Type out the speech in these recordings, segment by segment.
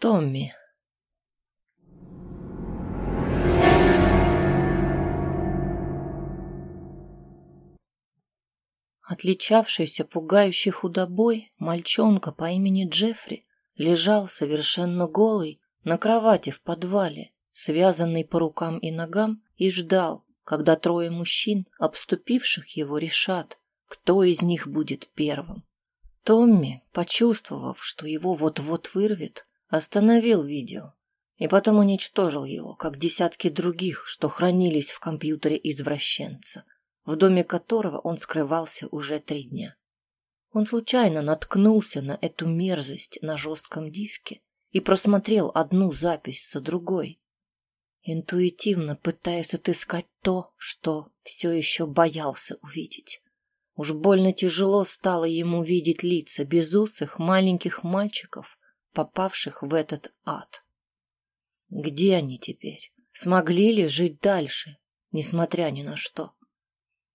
Томми. Отличавшийся пугающей худобой мальчонка по имени Джеффри лежал совершенно голый на кровати в подвале, связанный по рукам и ногам, и ждал, когда трое мужчин, обступивших его, решат, кто из них будет первым. Томми, почувствовав, что его вот-вот вырвет, остановил видео и потом уничтожил его, как десятки других, что хранились в компьютере извращенца, в доме которого он скрывался уже три дня. Он случайно наткнулся на эту мерзость на жестком диске и просмотрел одну запись за другой, интуитивно пытаясь отыскать то, что все еще боялся увидеть. Уж больно тяжело стало ему видеть лица безусых маленьких мальчиков, попавших в этот ад. Где они теперь? Смогли ли жить дальше, несмотря ни на что?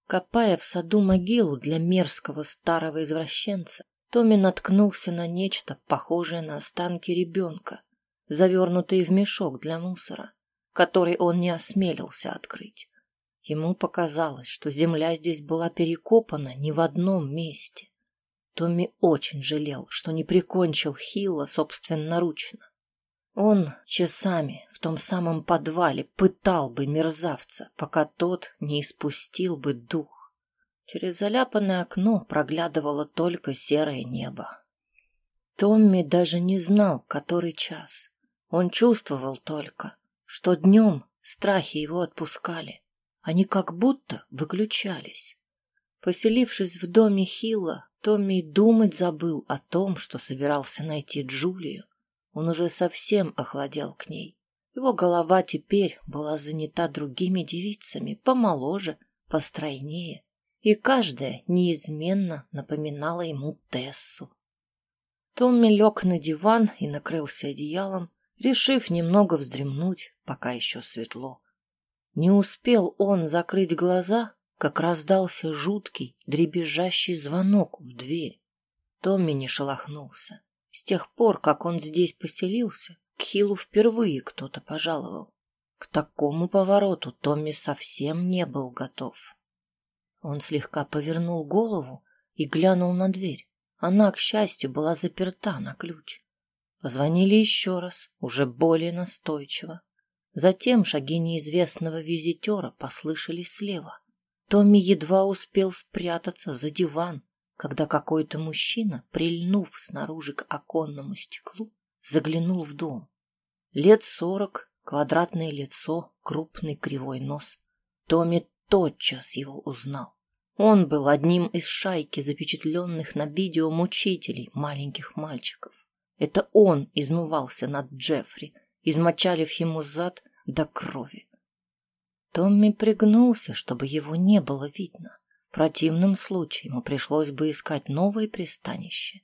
Копая в саду могилу для мерзкого старого извращенца, Томми наткнулся на нечто, похожее на останки ребенка, завернутые в мешок для мусора, который он не осмелился открыть. Ему показалось, что земля здесь была перекопана не в одном месте. Томми очень жалел, что не прикончил Хилла собственноручно. Он часами в том самом подвале пытал бы мерзавца, пока тот не испустил бы дух. Через заляпанное окно проглядывало только серое небо. Томми даже не знал, который час. Он чувствовал только, что днем страхи его отпускали. Они как будто выключались. Поселившись в доме Хилла, Томми думать забыл о том, что собирался найти Джулию. Он уже совсем охладел к ней. Его голова теперь была занята другими девицами, помоложе, постройнее, и каждая неизменно напоминала ему Тессу. Томми лег на диван и накрылся одеялом, решив немного вздремнуть, пока еще светло. Не успел он закрыть глаза, как раздался жуткий, дребезжащий звонок в дверь. Томми не шелохнулся. С тех пор, как он здесь поселился, к Хилу впервые кто-то пожаловал. К такому повороту Томми совсем не был готов. Он слегка повернул голову и глянул на дверь. Она, к счастью, была заперта на ключ. Позвонили еще раз, уже более настойчиво. Затем шаги неизвестного визитера послышались слева. Томми едва успел спрятаться за диван, когда какой-то мужчина, прильнув снаружи к оконному стеклу, заглянул в дом. Лет сорок, квадратное лицо, крупный кривой нос. Томми тотчас его узнал. Он был одним из шайки запечатленных на видео мучителей маленьких мальчиков. Это он измывался над Джеффри, измочалив ему зад до крови. Томми пригнулся, чтобы его не было видно. В противном случае ему пришлось бы искать новое пристанище.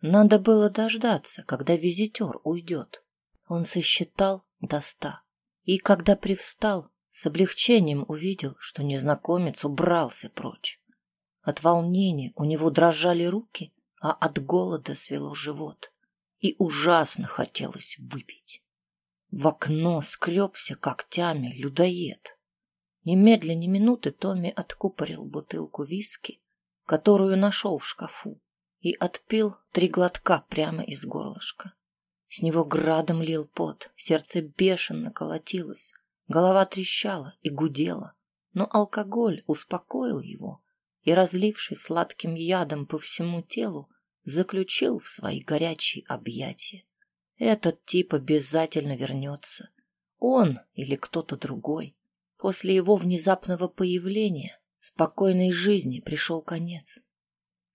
Надо было дождаться, когда визитер уйдет. Он сосчитал до ста. И когда привстал, с облегчением увидел, что незнакомец убрался прочь. От волнения у него дрожали руки, а от голода свело живот. И ужасно хотелось выпить. В окно скребся когтями людоед. Немедля ни минуты Томми откупорил бутылку виски, которую нашел в шкафу, и отпил три глотка прямо из горлышка. С него градом лил пот, сердце бешено колотилось, голова трещала и гудела. Но алкоголь успокоил его и, разлившись сладким ядом по всему телу, заключил в свои горячие объятия. Этот тип обязательно вернется. Он или кто-то другой. После его внезапного появления спокойной жизни пришел конец.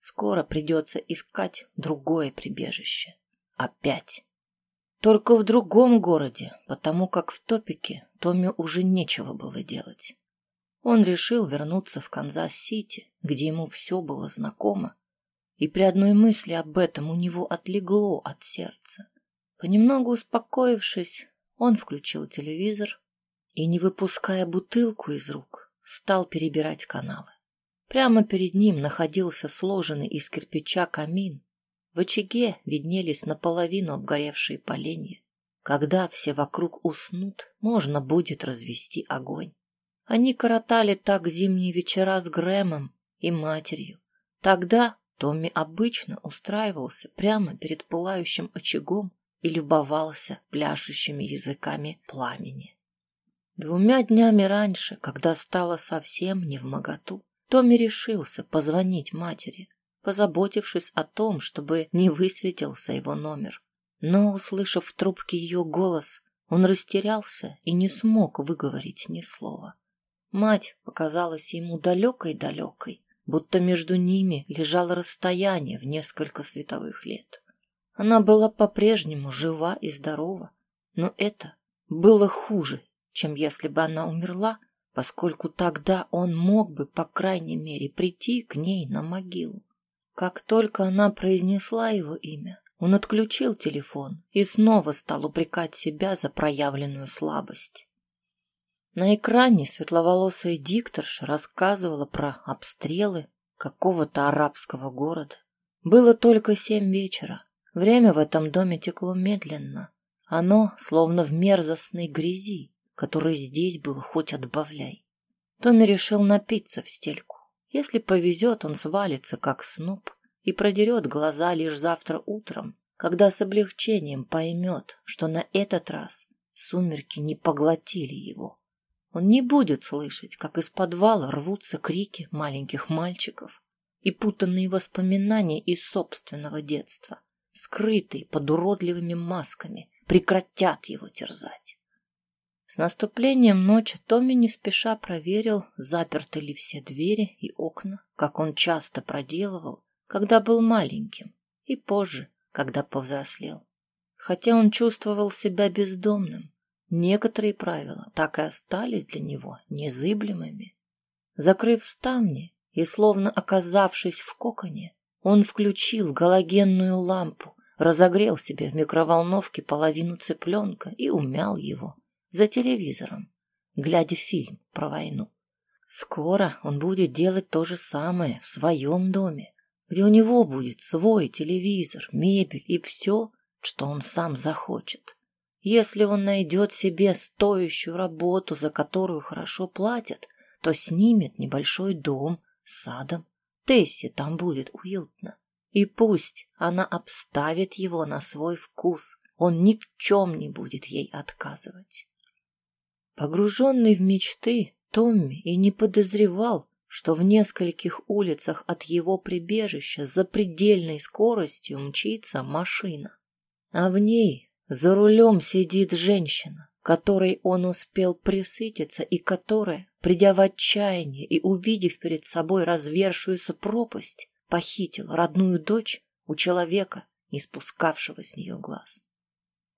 Скоро придется искать другое прибежище. Опять. Только в другом городе, потому как в Топике Томми уже нечего было делать. Он решил вернуться в Канзас-Сити, где ему все было знакомо, и при одной мысли об этом у него отлегло от сердца. Понемногу успокоившись, он включил телевизор и, не выпуская бутылку из рук, стал перебирать каналы. Прямо перед ним находился сложенный из кирпича камин, В очаге виднелись наполовину обгоревшие поленья. Когда все вокруг уснут, можно будет развести огонь. Они коротали так зимние вечера с Грэмом и матерью. Тогда Томми обычно устраивался прямо перед пылающим очагом и любовался пляшущими языками пламени. Двумя днями раньше, когда стало совсем не в моготу, Томми решился позвонить матери, позаботившись о том, чтобы не высветился его номер. Но, услышав в трубке ее голос, он растерялся и не смог выговорить ни слова. Мать показалась ему далекой-далекой, будто между ними лежало расстояние в несколько световых лет. Она была по-прежнему жива и здорова, но это было хуже, чем если бы она умерла, поскольку тогда он мог бы, по крайней мере, прийти к ней на могилу. Как только она произнесла его имя, он отключил телефон и снова стал упрекать себя за проявленную слабость. На экране светловолосая дикторша рассказывала про обстрелы какого-то арабского города. Было только семь вечера. Время в этом доме текло медленно. Оно словно в мерзостной грязи, которой здесь было хоть отбавляй. Томми решил напиться в стельку. Если повезет, он свалится, как снуп, и продерет глаза лишь завтра утром, когда с облегчением поймет, что на этот раз сумерки не поглотили его. Он не будет слышать, как из подвала рвутся крики маленьких мальчиков и путанные воспоминания из собственного детства, скрытые под уродливыми масками, прекратят его терзать. С наступлением ночи Томми не спеша проверил, заперты ли все двери и окна, как он часто проделывал, когда был маленьким, и позже, когда повзрослел. Хотя он чувствовал себя бездомным, некоторые правила так и остались для него незыблемыми. Закрыв ставни и словно оказавшись в коконе, он включил галогенную лампу, разогрел себе в микроволновке половину цыпленка и умял его за телевизором, глядя фильм про войну. Скоро он будет делать то же самое в своем доме, где у него будет свой телевизор, мебель и все, что он сам захочет. Если он найдет себе стоящую работу, за которую хорошо платят, то снимет небольшой дом с садом. Тессе там будет уютно. И пусть она обставит его на свой вкус, он ни в чем не будет ей отказывать. Погруженный в мечты, Томми и не подозревал, что в нескольких улицах от его прибежища с запредельной скоростью мчится машина. А в ней за рулем сидит женщина, которой он успел присытиться и которая, придя в отчаяние и увидев перед собой развершуюся пропасть, похитила родную дочь у человека, не спускавшего с нее глаз.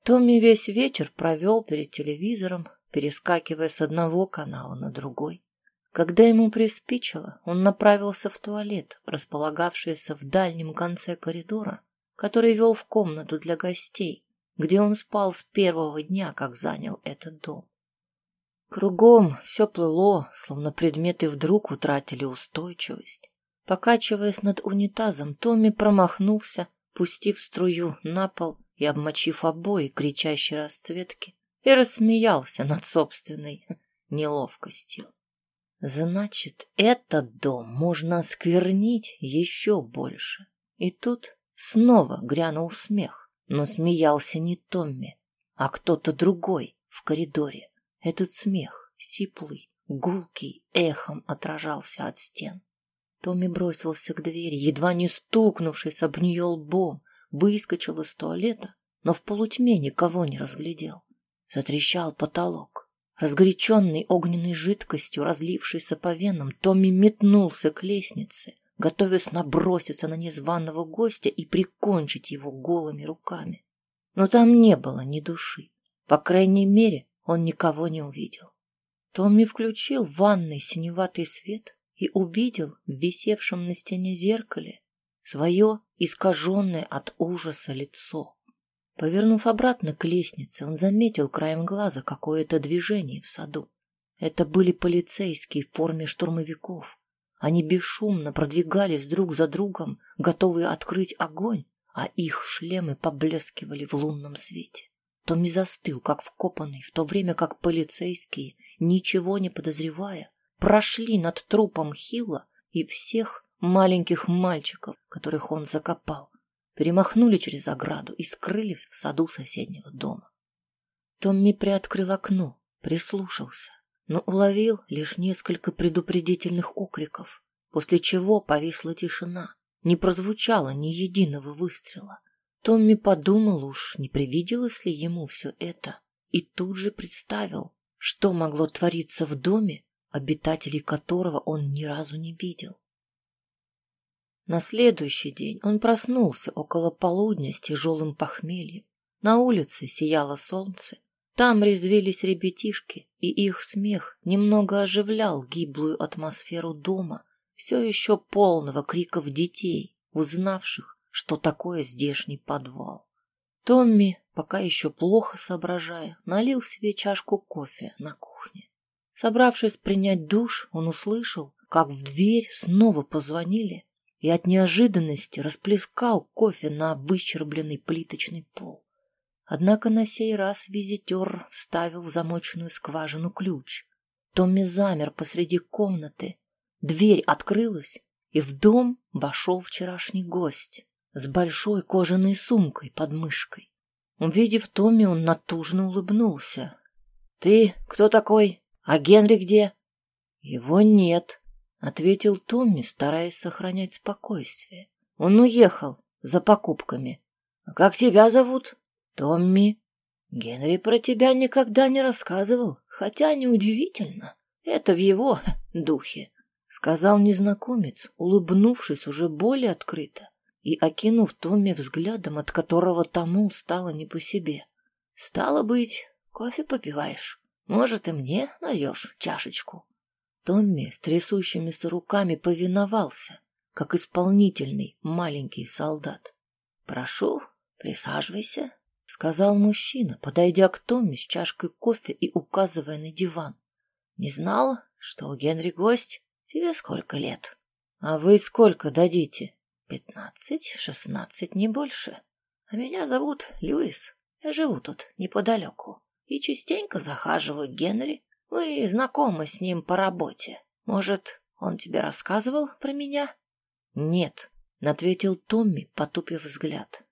Томми весь вечер провел перед телевизором, перескакивая с одного канала на другой. Когда ему приспичило, он направился в туалет, располагавшийся в дальнем конце коридора, который вел в комнату для гостей, где он спал с первого дня, как занял этот дом. Кругом все плыло, словно предметы вдруг утратили устойчивость. Покачиваясь над унитазом, Томми промахнулся, пустив струю на пол и обмочив обои кричащей расцветки, и рассмеялся над собственной неловкостью. Значит, этот дом можно осквернить еще больше. И тут снова грянул смех, но смеялся не Томми, а кто-то другой в коридоре. Этот смех, сиплый, гулкий, эхом отражался от стен. Томми бросился к двери, едва не стукнувшись об нее лбом, выскочил из туалета, но в полутьме никого не разглядел. Затрещал потолок. Разгоряченный огненной жидкостью, разлившейся по венам, Томми метнулся к лестнице, готовясь наброситься на незваного гостя и прикончить его голыми руками. Но там не было ни души. По крайней мере, он никого не увидел. Томми включил в ванной синеватый свет и увидел в висевшем на стене зеркале свое искаженное от ужаса лицо. Повернув обратно к лестнице, он заметил краем глаза какое-то движение в саду. Это были полицейские в форме штурмовиков. Они бесшумно продвигались друг за другом, готовые открыть огонь, а их шлемы поблескивали в лунном свете. Томми застыл, как вкопанный, в то время как полицейские, ничего не подозревая, прошли над трупом Хилла и всех маленьких мальчиков, которых он закопал, перемахнули через ограду и скрылись в саду соседнего дома. Томми приоткрыл окно, прислушался, но уловил лишь несколько предупредительных окриков, после чего повисла тишина. Не прозвучало ни единого выстрела. Томми подумал уж, не привиделось ли ему все это, и тут же представил, что могло твориться в доме, обитателей которого он ни разу не видел. На следующий день он проснулся около полудня с тяжелым похмельем. На улице сияло солнце, там резвились ребятишки, и их смех немного оживлял гиблую атмосферу дома, все еще полного криков детей, узнавших, что такое здешний подвал. Томми, пока еще плохо соображая, налил себе чашку кофе на кухне. Собравшись принять душ, он услышал, как в дверь снова позвонили, и от неожиданности расплескал кофе на выщербленный плиточный пол. Однако на сей раз визитер вставил в замоченную скважину ключ. Томми замер посреди комнаты. Дверь открылась, и в дом вошел вчерашний гость с большой кожаной сумкой под мышкой. Увидев Томми, он натужно улыбнулся. — Ты кто такой? А Генри где? — Его нет, — ответил Томми, стараясь сохранять спокойствие. — Он уехал за покупками. — А как тебя зовут? Томми, Генри про тебя никогда не рассказывал, хотя неудивительно. Это в его духе, — сказал незнакомец, улыбнувшись уже более открыто и окинув Томми взглядом, от которого тому стало не по себе. — Стало быть, кофе попиваешь? Может, и мне нальешь чашечку? Томми с трясущимися руками повиновался, как исполнительный маленький солдат. — Прошу, присаживайся, — сказал мужчина, подойдя к Томми с чашкой кофе и указывая на диван. — Не знал, что у Генри гость? Тебе сколько лет? — А вы сколько дадите? — Пятнадцать, шестнадцать, не больше. А меня зовут Льюис. Я живу тут неподалеку и частенько захаживаю к Генри. Вы знакомы с ним по работе. Может, он тебе рассказывал про меня? — Нет, — ответил Томми, потупив взгляд.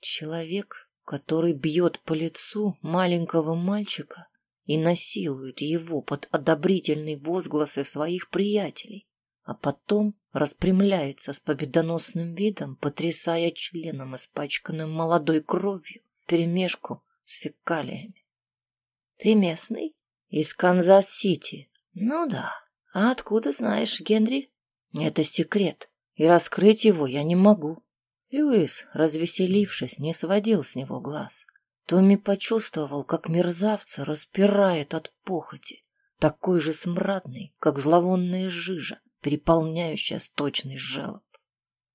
Человек который бьет по лицу маленького мальчика и насилует его под одобрительные возгласы своих приятелей, а потом распрямляется с победоносным видом, потрясая членом, испачканным молодой кровью, перемешку с фекалиями. — Ты местный? — Из Канзас-Сити. — Ну да. А откуда знаешь, Генри? — Это секрет, и раскрыть его я не могу. Льюис, развеселившись, не сводил с него глаз. Томми почувствовал, как мерзавца распирает от похоти, такой же смрадной, как зловонная жижа, переполняющая сточный желоб.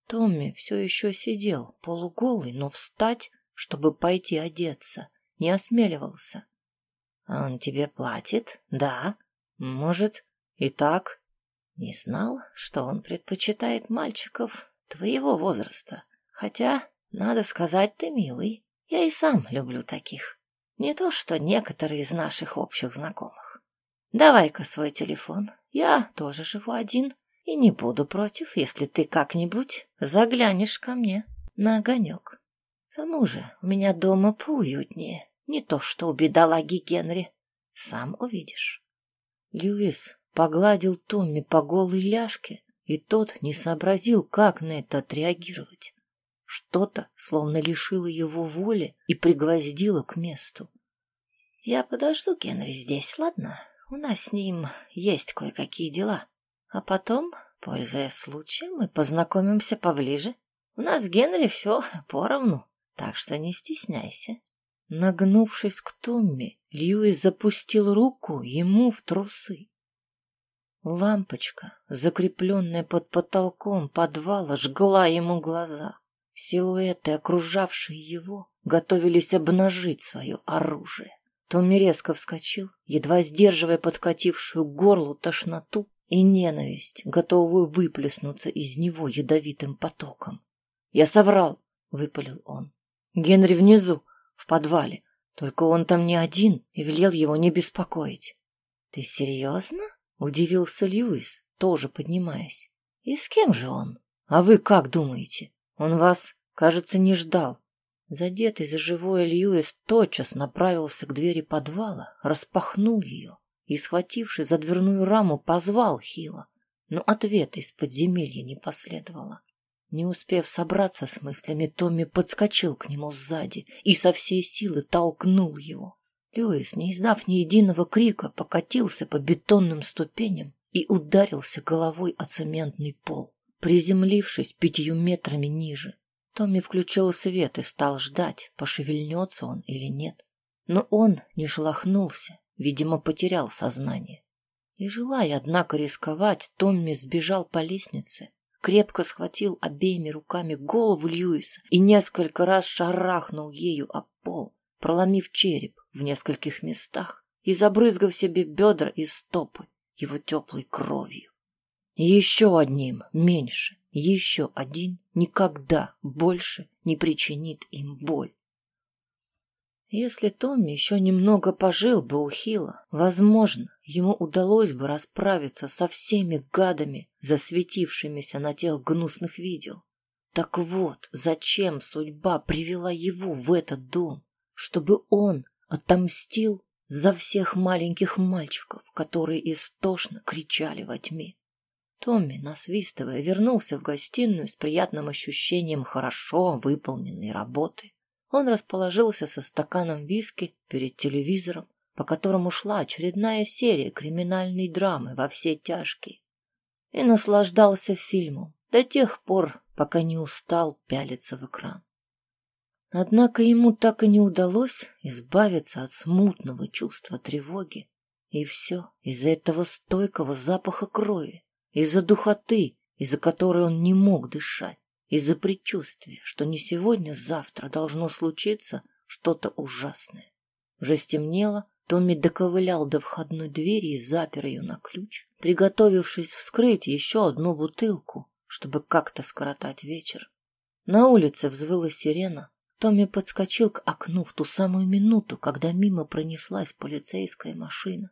Томми все еще сидел, полуголый, но встать, чтобы пойти одеться, не осмеливался. «Он тебе платит? Да? Может, и так?» Не знал, что он предпочитает мальчиков твоего возраста. Хотя, надо сказать, ты милый. Я и сам люблю таких. Не то, что некоторые из наших общих знакомых. Давай-ка свой телефон. Я тоже живу один и не буду против, если ты как-нибудь заглянешь ко мне на огонек. К тому же у меня дома поуютнее, не то что у бедолаги Генри. Сам увидишь. Льюис погладил Томми по голой ляжке, и тот не сообразил, как на это отреагировать. Что-то словно лишило его воли и пригвоздило к месту. «Я подожду Генри здесь, ладно? У нас с ним есть кое-какие дела. А потом, пользуясь случаем, мы познакомимся поближе. У нас с Генри все поровну, так что не стесняйся». Нагнувшись к Томми, Льюис запустил руку ему в трусы. Лампочка, закрепленная под потолком подвала, жгла ему глаза. Силуэты, окружавшие его, готовились обнажить свое оружие. Томми резко вскочил, едва сдерживая подкатившую к горлу тошноту и ненависть, готовую выплеснуться из него ядовитым потоком. «Я соврал! выпалил он. Генри внизу, в подвале. Только он там не один и велел его не беспокоить. Ты серьезно? Удивился Льюис, тоже поднимаясь. И с кем же он? А вы как думаете? Он вас, кажется, не ждал. Задетый за живое Льюис тотчас направился к двери подвала, распахнул ее и, схватившись за дверную раму, позвал Хила. Но ответа из подземелья не последовало. Не успев собраться с мыслями, Томми подскочил к нему сзади и со всей силы толкнул его. Льюис, не издав ни единого крика, покатился по бетонным ступеням и ударился головой о цементный пол, приземлившись пятью метрами ниже. Томми включил свет и стал ждать, пошевельнется он или нет. Но он не шелохнулся, видимо, потерял сознание. Не желая, однако, рисковать, Томми сбежал по лестнице, крепко схватил обеими руками голову Льюиса и несколько раз шарахнул ею об пол, проломив череп в нескольких местах и забрызгав себе бедра и стопы его теплой кровью. Еще одним меньше, еще один никогда больше не причинит им боль. Если Томми еще немного пожил бы у Хила, возможно, ему удалось бы расправиться со всеми гадами, засветившимися на тех гнусных видео. Так вот, зачем судьба привела его в этот дом? Чтобы он отомстил за всех маленьких мальчиков, которые истошно кричали во тьме. Томми, насвистывая, вернулся в гостиную с приятным ощущением хорошо выполненной работы. Он расположился со стаканом виски перед телевизором, по которому шла очередная серия криминальной драмы во все тяжкие, и наслаждался фильмом до тех пор, пока не устал пялиться в экран. Однако ему так и не удалось избавиться от смутного чувства тревоги, и все из-за этого стойкого запаха крови, из-за духоты, из-за которой он не мог дышать из-за предчувствия, что не сегодня-завтра должно случиться что-то ужасное. Уже стемнело, Томми доковылял до входной двери и запер ее на ключ, приготовившись вскрыть еще одну бутылку, чтобы как-то скоротать вечер. На улице взвыла сирена. Томми подскочил к окну в ту самую минуту, когда мимо пронеслась полицейская машина.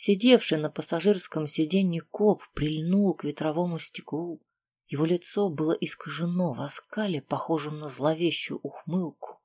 Сидевший на пассажирском сиденье коп прильнул к ветровому стеклу. Его лицо было искажено в оскале, похожем на зловещую ухмылку.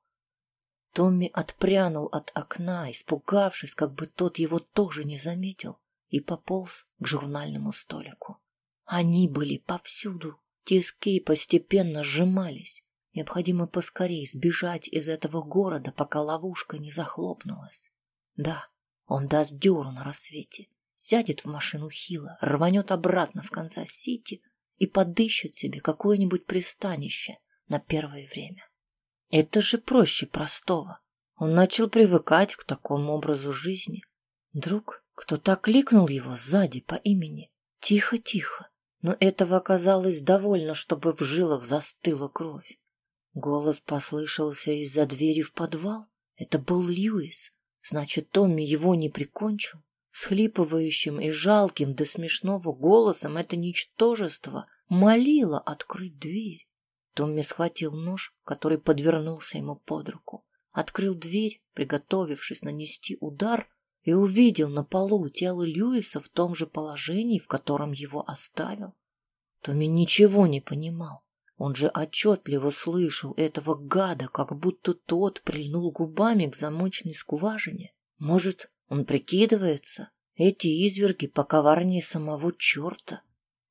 Томми отпрянул от окна, испугавшись, как бы тот его тоже не заметил, и пополз к журнальному столику. Они были повсюду, тиски постепенно сжимались. Необходимо поскорее сбежать из этого города, пока ловушка не захлопнулась. Да, он даст дёру на рассвете, сядет в машину Хила, рванет обратно в Канзас-Сити — и подыщет себе какое-нибудь пристанище на первое время. Это же проще простого. Он начал привыкать к такому образу жизни. Вдруг кто-то окликнул его сзади по имени. Тихо-тихо. Но этого оказалось довольно, чтобы в жилах застыла кровь. Голос послышался из-за двери в подвал. Это был Льюис. Значит, Томми его не прикончил. Схлипывающим и жалким до смешного голосом это ничтожество молило открыть дверь. Томми схватил нож, который подвернулся ему под руку, открыл дверь, приготовившись нанести удар, и увидел на полу тело Льюиса в том же положении, в котором его оставил. Томми ничего не понимал. Он же отчетливо слышал этого гада, как будто тот прильнул губами к замочной скважине. Может, он прикидывается. Эти изверги поковарнее самого черта.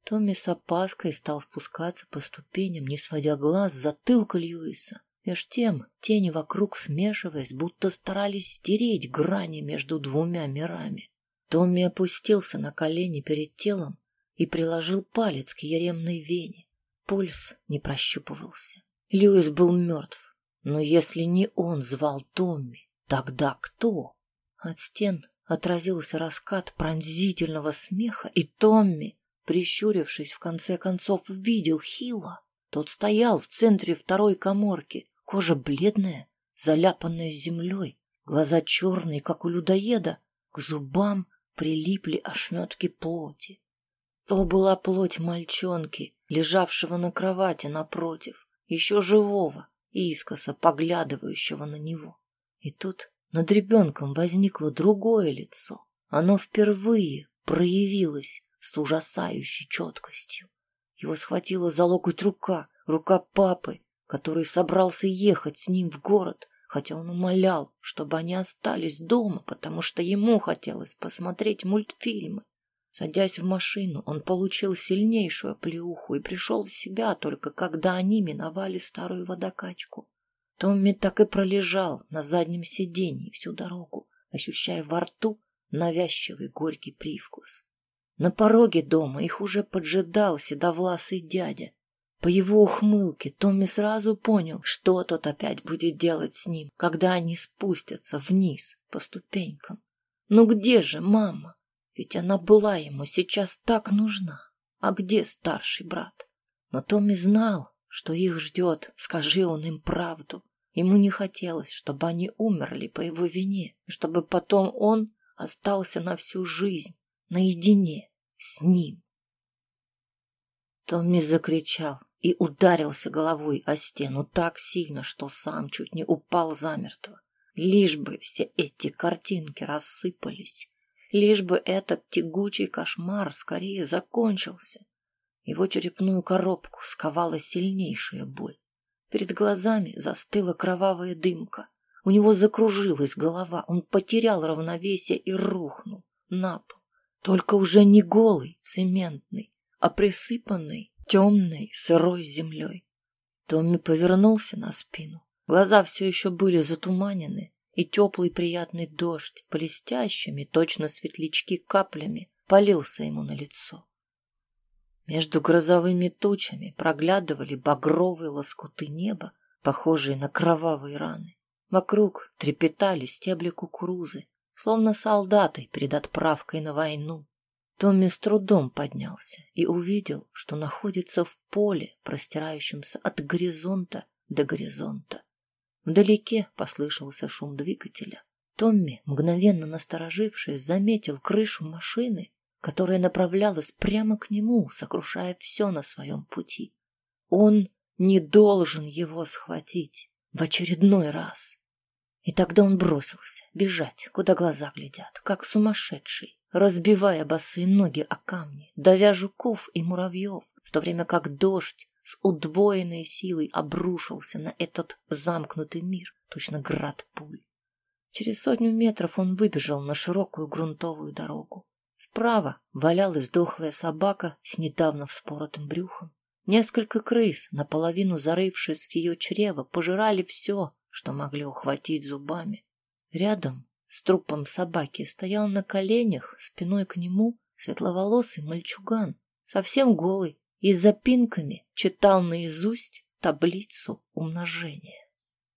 Томми с опаской стал спускаться по ступеням, не сводя глаз с затылка Льюиса. Меж тем тени вокруг смешиваясь, будто старались стереть грани между двумя мирами. Томми опустился на колени перед телом и приложил палец к яремной вене. Пульс не прощупывался. Льюис был мертв. Но если не он звал Томми, тогда кто? От стен отразился раскат пронзительного смеха, и Томми, прищурившись, в конце концов увидел Хила. Тот стоял в центре второй коморки, кожа бледная, заляпанная землей, глаза черные, как у людоеда, к зубам прилипли ошметки плоти. То была плоть мальчонки, лежавшего на кровати напротив, еще живого, искоса поглядывающего на него. И тут над ребенком возникло другое лицо. Оно впервые проявилось с ужасающей четкостью. Его схватила за локоть рука, рука папы, который собрался ехать с ним в город, хотя он умолял, чтобы они остались дома, потому что ему хотелось посмотреть мультфильмы. Садясь в машину, он получил сильнейшую плеуху и пришел в себя только когда они миновали старую водокачку. Томми так и пролежал на заднем сиденье всю дорогу, ощущая во рту навязчивый горький привкус. На пороге дома их уже поджидал седовласый дядя. По его ухмылке Томми сразу понял, что тот опять будет делать с ним, когда они спустятся вниз по ступенькам. Ну где же мама? Ведь она была ему сейчас так нужна. А где старший брат? Но Томми знал, что их ждет, скажи он им правду. Ему не хотелось, чтобы они умерли по его вине, чтобы потом он остался на всю жизнь наедине с ним. Томми закричал и ударился головой о стену так сильно, что сам чуть не упал замертво. Лишь бы все эти картинки рассыпались лишь бы этот тягучий кошмар скорее закончился. Его черепную коробку сковала сильнейшая боль. Перед глазами застыла кровавая дымка. У него закружилась голова, он потерял равновесие и рухнул на пол. Только уже не голый, цементный, а присыпанный темной сырой землей. Томми повернулся на спину. Глаза все еще были затуманены, и теплый приятный дождь блестящими, точно светлячки каплями, полился ему на лицо. Между грозовыми тучами проглядывали багровые лоскуты неба, похожие на кровавые раны. Вокруг трепетали стебли кукурузы, словно солдаты перед отправкой на войну. Томми с трудом поднялся и увидел, что находится в поле, простирающемся от горизонта до горизонта. Вдалеке послышался шум двигателя. Томми, мгновенно насторожившись, заметил крышу машины, которая направлялась прямо к нему, сокрушая все на своем пути. Он не должен его схватить в очередной раз. И тогда он бросился бежать, куда глаза глядят, как сумасшедший, разбивая босые ноги о камни, давя жуков и муравьев, в то время как дождь с удвоенной силой обрушился на этот замкнутый мир, точно град пуль. Через сотню метров он выбежал на широкую грунтовую дорогу. Справа валялась дохлая собака с недавно вспоротым брюхом. Несколько крыс, наполовину зарывшись в ее чрево, пожирали все, что могли ухватить зубами. Рядом с трупом собаки стоял на коленях, спиной к нему, светловолосый мальчуган, совсем голый, и запинками читал наизусть таблицу умножения.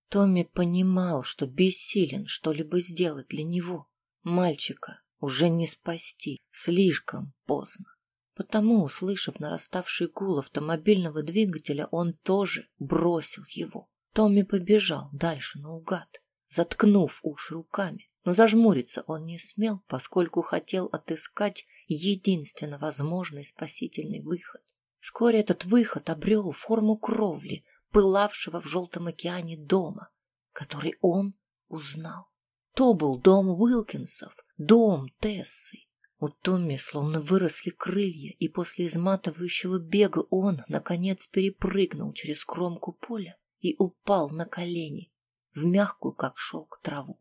Томми понимал, что бессилен что-либо сделать для него. Мальчика уже не спасти, слишком поздно. Потому, услышав нараставший гул автомобильного двигателя, он тоже бросил его. Томми побежал дальше наугад, заткнув уши руками. Но зажмуриться он не смел, поскольку хотел отыскать единственно возможный спасительный выход. Вскоре этот выход обрел форму кровли, пылавшего в желтом океане дома, который он узнал. То был дом Уилкинсов, дом Тессы. У Томми словно выросли крылья, и после изматывающего бега он, наконец, перепрыгнул через кромку поля и упал на колени в мягкую, как шелк, траву.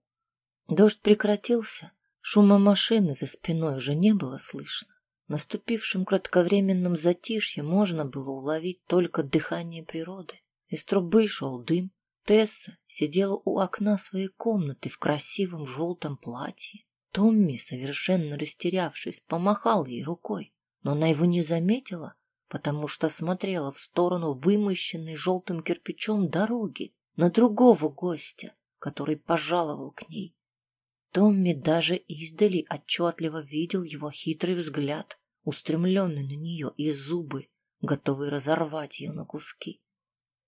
Дождь прекратился, шума машины за спиной уже не было слышно наступившем кратковременном затишье можно было уловить только дыхание природы. Из трубы шел дым. Тесса сидела у окна своей комнаты в красивом желтом платье. Томми, совершенно растерявшись, помахал ей рукой, но она его не заметила, потому что смотрела в сторону вымощенной желтым кирпичом дороги на другого гостя, который пожаловал к ней. Томми даже издали отчетливо видел его хитрый взгляд, устремленный на нее, и зубы, готовые разорвать ее на куски.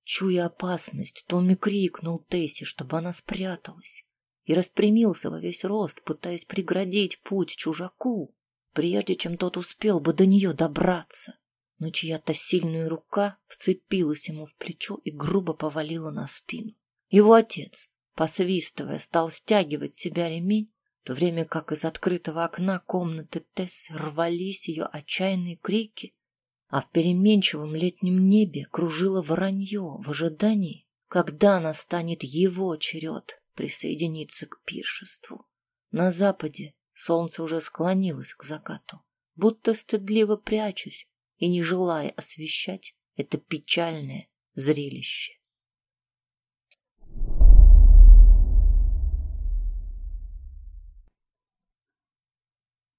Чуя опасность, Томми крикнул Тессе, чтобы она спряталась, и распрямился во весь рост, пытаясь преградить путь чужаку, прежде чем тот успел бы до нее добраться. но чья-то сильная рука вцепилась ему в плечо и грубо повалила на спину. Его отец, посвистывая, стал стягивать себя ремень, в то время как из открытого окна комнаты Тессы рвались ее отчаянные крики, а в переменчивом летнем небе кружило воронье в ожидании, когда настанет его черед присоединиться к пиршеству. На западе солнце уже склонилось к закату, будто стыдливо прячусь и не желая освещать это печальное зрелище.